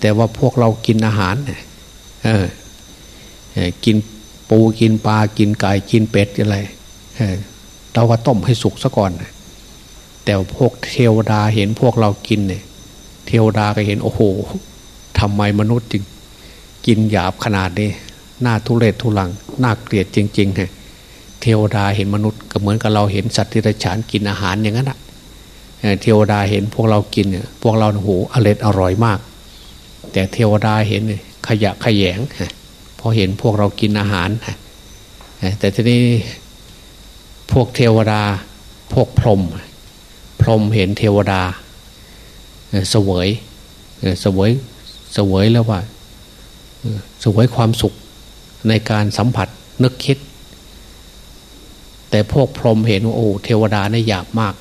แต่ว่าพวกเรากินอาหารเออกินปูกินปลากินไก่กินเป็ดอะไรเราก็ต้มให้สุกซะก่อน แต่พวกเทวดาเห็นพวกเรากินเนี่ยเทวดาก็เห็นโอ้โหทำไมมนุษย์จึงกินหยาบขนาดนี้ น่าทุเรศทุลังน่าเกลียดจริงๆฮะเเทวดาเห็นมนุษย์ก็เหมือนกับเราเห็นสัตว์ที่ไรฉานกินอาหารอย่างนั้นอะเทวดาเห็นพวกเรากินเนี่ยพวกเราโอ้โหอร่อยอร่อยมาก แต่เทวดาเห็นขยะขยงพอเห็นพวกเรากินอาหารแต่ทีนี้พวกเทวดาพวกพรหมพรหมเห็นเทวดาเสวยเสวยเสวยแล้วว่าเสวยความสุข ในการสัมผัสนึกคิด แต่พวกพรหมเห็นว่าโอ้เทวดาเนี่ยหยาบมาก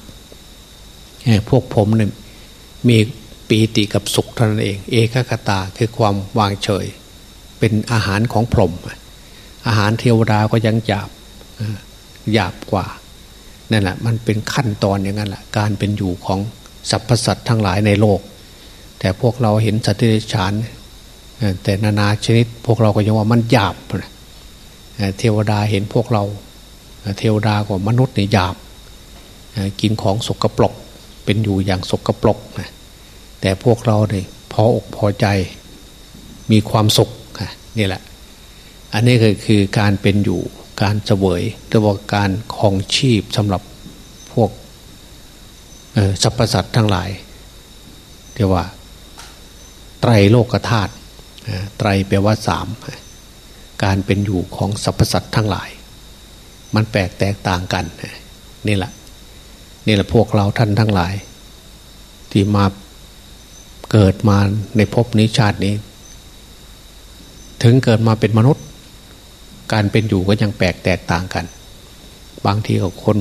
พวกผมเนี่ยมีปีติกับสุขเท่านั้นเอง เอกคตาคือความวางเฉย เป็นอาหารของพรหมอาหารเทวดาก็ยังหยาบหยาบกว่านั่นแหละมันเป็นขั้นตอนอย่างนั้นแหละการเป็นอยู่ของสรรพสัตว์ทั้งหลายในโลก แต่พวกเราเห็นสัตว์ที่ฉาน แต่นานาชนิดพวกเราก็ยังว่ามันหยาบเทวดาเห็นพวกเรา เทวดากว่ามนุษย์เนี่ยหยาบกินของสกปรกเป็นอยู่อย่างสกปรกนะแต่พวกเราเนี่ยพออกพอใจมีความสุขนี่แหละ อันนี้ก็คือการเป็นอยู่การเสวยหรือว่าการคองชีพสำหรับพวกสรรพสัตว์ทั้งหลายเรียกว่า ไตรโลกธาตุ ไตรแปลว่าสามการเป็นอยู่ของสรรพสัตว์ทั้งหลาย มันแปลกแตกต่างกันนี่แหละนี่แหละพวกเราท่านทั้งหลาย ที่มาเกิดมาในภพนี้ชาตินี้ ถึงเกิดมาเป็นมนุษย์ การเป็นอยู่ก็ยังแปลกแตกต่างกัน บางทีก็คน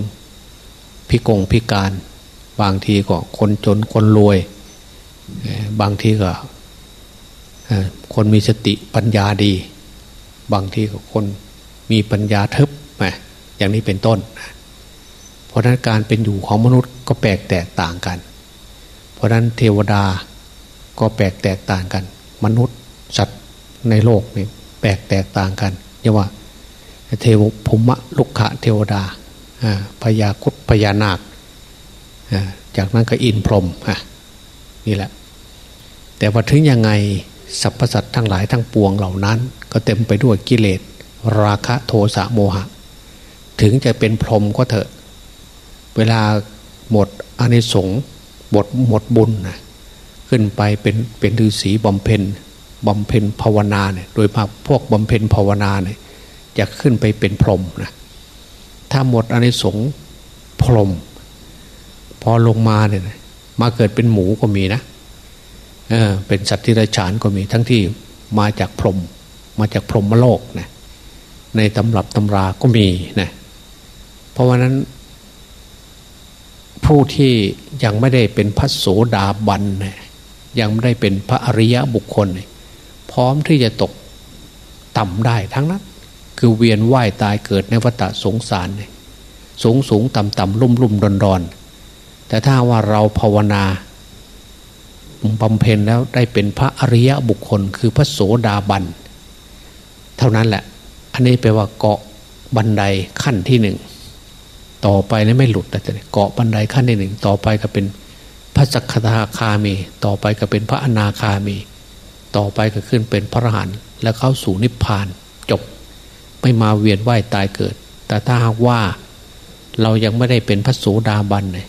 พิกงพิการ บางทีก็คนจนคนรวย บางทีก็ คนมีสติปัญญาดี บางทีก็คนมีปัญญาทึบอย่างนี้เป็นต้น เพราะนั้นการเป็นอยู่ของมนุษย์ก็แปลกแตกต่างกัน เพราะนั้นเทวดาก็แปลกแตกต่างกัน มนุษย์สัตว์ในโลกนี่แปลกแตกต่างกันเรียกว่าเทวภูมะลุกขะเทวดาพญาคุดพญานาคจากนั้นก็อินพรหมนี่แหละ แต่ว่าถึงยังไง สรรพสัตว์ทั้งหลายทั้งปวงเหล่านั้น ก็เต็มไปด้วยกิเลส ราคะโทสะโมหะ ถึงจะเป็นพรหมก็เถอะ เวลาหมดอานิสงส์หมดหมดบุญนะขึ้นไปเป็นเป็นฤาษีบำเพ็ญบำเพ็ญภาวนาเนี่ยโดยมากพวกบำเพ็ญภาวนาเนี่ยจะขึ้นไปเป็นพรหมนะถ้าหมดอานิสงส์พรหมพอลงมาเนี่ยมาเกิดเป็นหมูก็มีนะ เออเป็นสัตว์ที่ไรฉานก็มีทั้งที่มาจากพรหมมาจากพรหมโลกนะในตำรับตำราก็มีนะเพราะว่านั้น ผู้ที่ยังไม่ได้เป็นพระโสดาบันยังไม่ได้เป็นพระอริยะบุคคล พร้อมที่จะตกต่ำได้ทั้งนั้น คือเวียนว่ายตายเกิดในวัฏสงสารสูงสูงต่ำต่ำลุ่มลุ่มดอนดอนแต่ถ้าว่าเราภาวนา บำเพ็ญแล้วได้เป็นพระอริยะบุคคล คือพระโสดาบัน เท่านั้นแหละ อันนี้แปลว่าเกาะบันไดขั้นที่หนึ่งต่อไปนี่ไม่หลุดแต่เกาะบันไดขั้นที่หนึ่งต่อไปก็เป็นพระสักทาคามี ต่อไปก็เป็นพระอนาคามี ต่อไปก็ขึ้นเป็นพระอรหันต์แล้วเข้าสู่นิพพานจบ ไม่มาเวียนว่ายตายเกิด แต่ถ้าหากว่าเรายังไม่ได้เป็นพระโสดาบันเนี่ย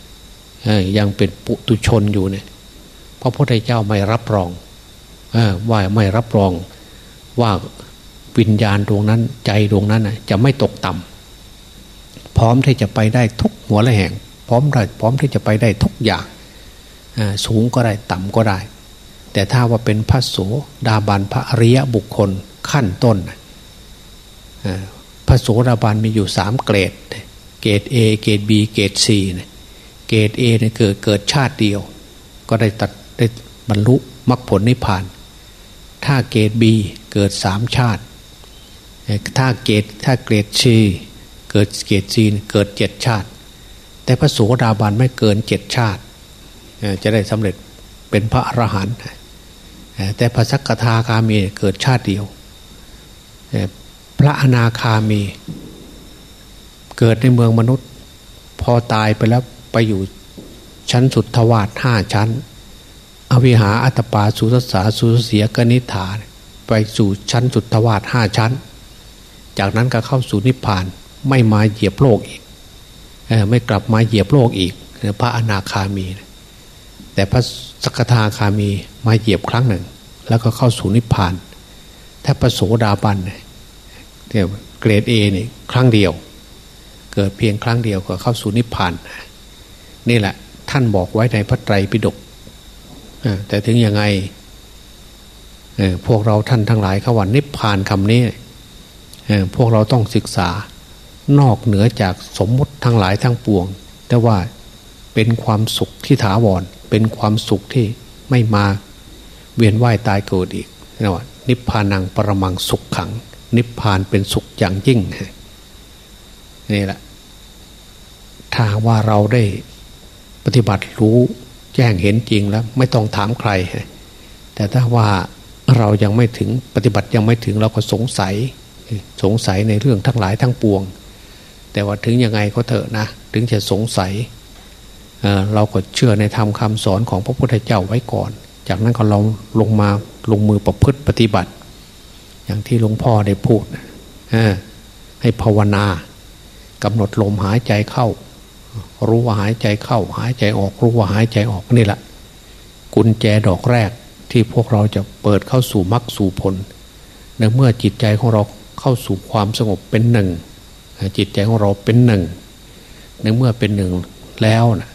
ยังเป็นปุตุชนอยู่เนี่ย พระพุทธเจ้าไม่รับรองว่าไม่รับรองว่าวิญญาณดวงนั้นใจดวงนั้นจะไม่ตกต่ำพร้อมที่จะไปได้ทุกหัวละแห่ง พร้อมได้พร้อมที่จะไปได้ทุกอย่างสูงก็ได้ต่ำก็ได้ แต่ถ้าว่าเป็นพระโสดาบันพระอริยบุคคลขั้นต้นพระโสดาบันมีอยู่สามเกรด เกรด A เกรด B เกรด C เนี่เกรด A เนี่ยเกิดเกิดชาติเดียว ก็ได้ตัด ได้บรรลุมรรคผลนิพพาน ถ้าเกรด B เกิดสามชาติ ถ้าเกรดถ้าเกรด C เกิดเกรติจีนเกิดเจ็ดชาติ แต่พระโสดาบันไม่เกินเจ็ดชาติ จะได้สำเร็จเป็นพระอรหันต์แต่พระสักทาคามีเกิดชาติเดียว พระอนาคามี เกิดในเมืองมนุษย์ พอตายไปแล้วไปอยู่ชั้นสุดทวารห้าชั้น อวิหาอัตปาสุสสาสุเสียกนิฐานไปสู่ชั้นสุดทวารห้าชั้น จากนั้นก็เข้าสู่นิพพานไม่มาเหยียบโลกอีกไม่กลับมาเหยียบโลกอีกพระอนาคามี แต่พระสกทาคามีมาเหยียบครั้งหนึ่ง แล้วก็เข้าสู่นิพพานถ้าพระโสดาบันเนี่ยเกรดเอนี่ครั้งเดียว เกิดเพียงครั้งเดียวก็เข้าสู่นิพพานนี่แหละท่านบอกไว้ในพระไตรปิฎก แต่ถึงยังไงพวกเราท่านทั้งหลายเขาว่านิพพานคำนี้พวกเราต้องศึกษานอกเหนือจากสมมติทั้งหลายทั้งปวง แต่ว่าเป็นความสุขที่ถาวร เป็นความสุขที่ไม่มาเวียนว่ายตายเกิดอีกนะว่านิพพานังปรมังสุขขัง นิพพานเป็นสุขอย่างยิ่งนี่แหละถ้าว่าเราได้ปฏิบัติรู้ แจ้งเห็นจริงแล้ว ไม่ต้องถามใคร แต่ถ้าว่าเรายังไม่ถึงปฏิบัติยังไม่ถึงเราก็สงสัยสงสัยในเรื่องทั้งหลายทั้งปวง แต่ว่าถึงยังไงก็เถอะนะ ถึงจะสงสัยเเราก็เชื่อในธรรมคาสอนของพระพุทธเจ้าไว้ก่อน จากนั้นก็เราลงมาลงมือประพฤติปฏิบัติ อย่างที่หลวงพ่อได้พูดให้ภาวนากำหนดลมหายใจเข้า รู้ว่าหายใจเข้า หายใจออก รู้ว่าหายใจออกนี่แหละกุญแจดอกแรกที่พวกเราจะเปิดเข้าสู่มรรคสู่ผลในเมื่อจิตใจของเราเข้าสู่ความสงบเป็นหนึ่ง จิตใจของเราเป็นหนึ่งในเมื่อเป็นหนึ่งแล้วนะ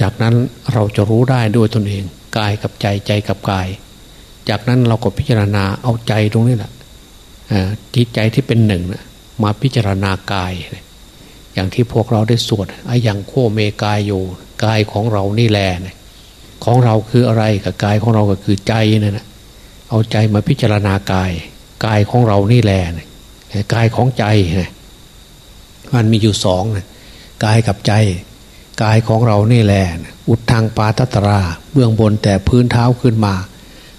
จากนั้นเราจะรู้ได้ด้วยตนเองกายกับใจใจกับกาย จากนั้นเราก็พิจารณาเอาใจตรงนี้แหละจิตใจที่เป็นหนึ่งนะมาพิจารณากาย อย่างที่พวกเราได้สวดอ้อย่างโคเมกายโยกายของเรานี่แหละของเราคืออะไรกับกายของเราก็คือใจนั่นนะเอาใจมาพิจารณากาย กายของเรานี่แหละกายของใจมันมีอยู่สองกายกับใจ กายของเรานี่แหละอุดทางปาตตราเบื้องบนแต่พื้นเท้าขึ้นมา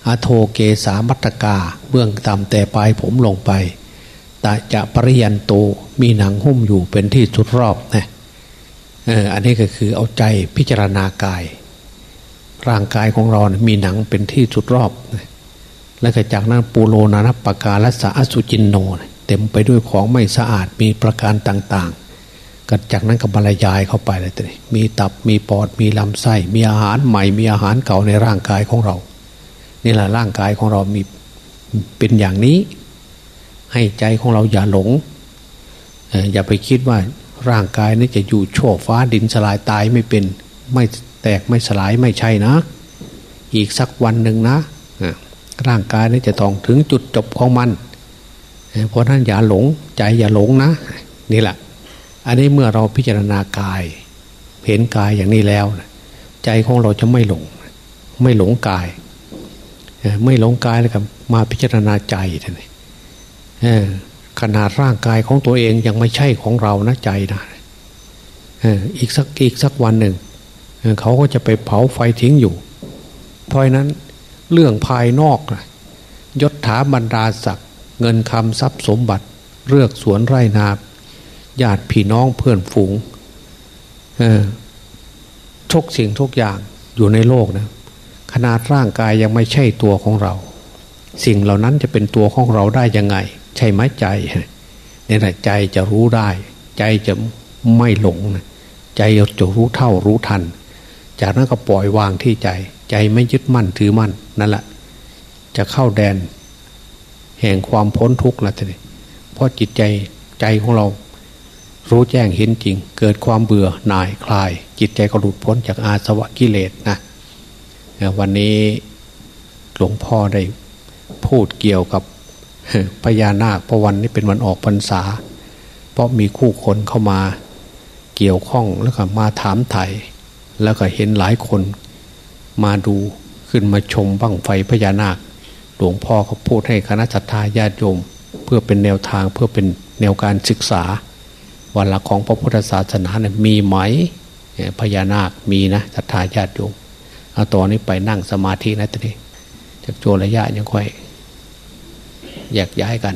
อโทเกสามัตกาเบื้องต่ำแต่ปลายผมลงไป ตาจะปริยันโตมีหนังหุ้มอยู่เป็นที่สุดรอบนะเอออันนี้ก็คือเอาใจพิจารณากาย ร่างกายของเรานะมีหนังเป็นที่สุดรอบนะและจากนั้นปูโรนานัปกาและสาสุจินโนเต็มไปด้วยของไม่สะอาดมีประการต่างๆก็จากนั้นก็บรรยายเข้าไปเลยทีมีตับมีปอดมีลำไส้มีอาหารใหม่ มีอาหารเก่าในร่างกายของเรา นี่แหละร่างกายของเรามีเป็นอย่างนี้ ให้ใจของเราอย่าหลง อย่าไปคิดว่าร่างกายนี้จะอยู่โชวฟ้าดินสลายตายไม่เป็นไม่แตกไม่สลายไม่ใช่นะ อีกสักวันหนึ่งนะ ร่างกายนี้จะต้องถึงจุดจบของมัน เพราะนั้นอย่าหลงใจอย่าหลงนะ นี่แหละ อันนี้เมื่อเราพิจารณากาย เห็นกายอย่างนี้แล้ว ใจของเราจะไม่หลง ไม่หลงกาย ไม่หลงกายแล้วกับมาพิจารณาใจท่าน ขนาดร่างกายของตัวเองยังไม่ใช่ของเรานะใจนะอีกสักอีกสักวันหนึ่งเขาก็จะไปเผาไฟทิ้งอยู่ เพราะนั้นเรื่องภายนอกนะยศถาบรรดาศักดิ์เงินคำทรัพย์สมบัติเลือกสวนไร่นาญาติพี่น้องเพื่อนฝูงทุกสิ่งทุกอย่างอยู่ในโลกนะขนาดร่างกายยังไม่ใช่ตัวของเรา สิ่งเหล่านั้นจะเป็นตัวของเราได้ยังไง ใช่ไหมใจเนี่ยะใจจะรู้ได้ ใจจะไม่หลงใจจะรู้เท่ารู้ทัน จากนั้นก็ปล่อยวางที่ใจ ใจไม่ยึดมั่นถือมั่นนั่นแหละจะเข้าแดน แห่งความพ้นทุกข์ละทีนี้เพราะจิตใจใจของเรา รู้แจ้งเห็นจริง เกิดความเบื่อหน่ายคลาย จิตใจก็หลุดพ้นจากอาสวะกิเลสนะวันนี้หลวงพ่อได้พูดเกี่ยวกับ พญานาคเพราะวันนี้เป็นวันออกพรรษา เพราะมีคู่คนเข้ามาเกี่ยวข้องแล้วก็มาถามไถ่แล้วก็เห็นหลายคนมาดูขึ้นมาชมบั้งไฟพญานาค หลวงพ่อเขาพูดให้คณะสัตยาญาติโยม เพื่อเป็นแนวทางเพื่อเป็นแนวการศึกษา วันลักของพระพุทธศาสนาเนี่ยมีไหมพญานาคมีนะสัตยาญาติโยมเอาตอนนี้ไปนั่งสมาธินะตอนนี้จากโจระยะยังค่อย แยกย้ายกัน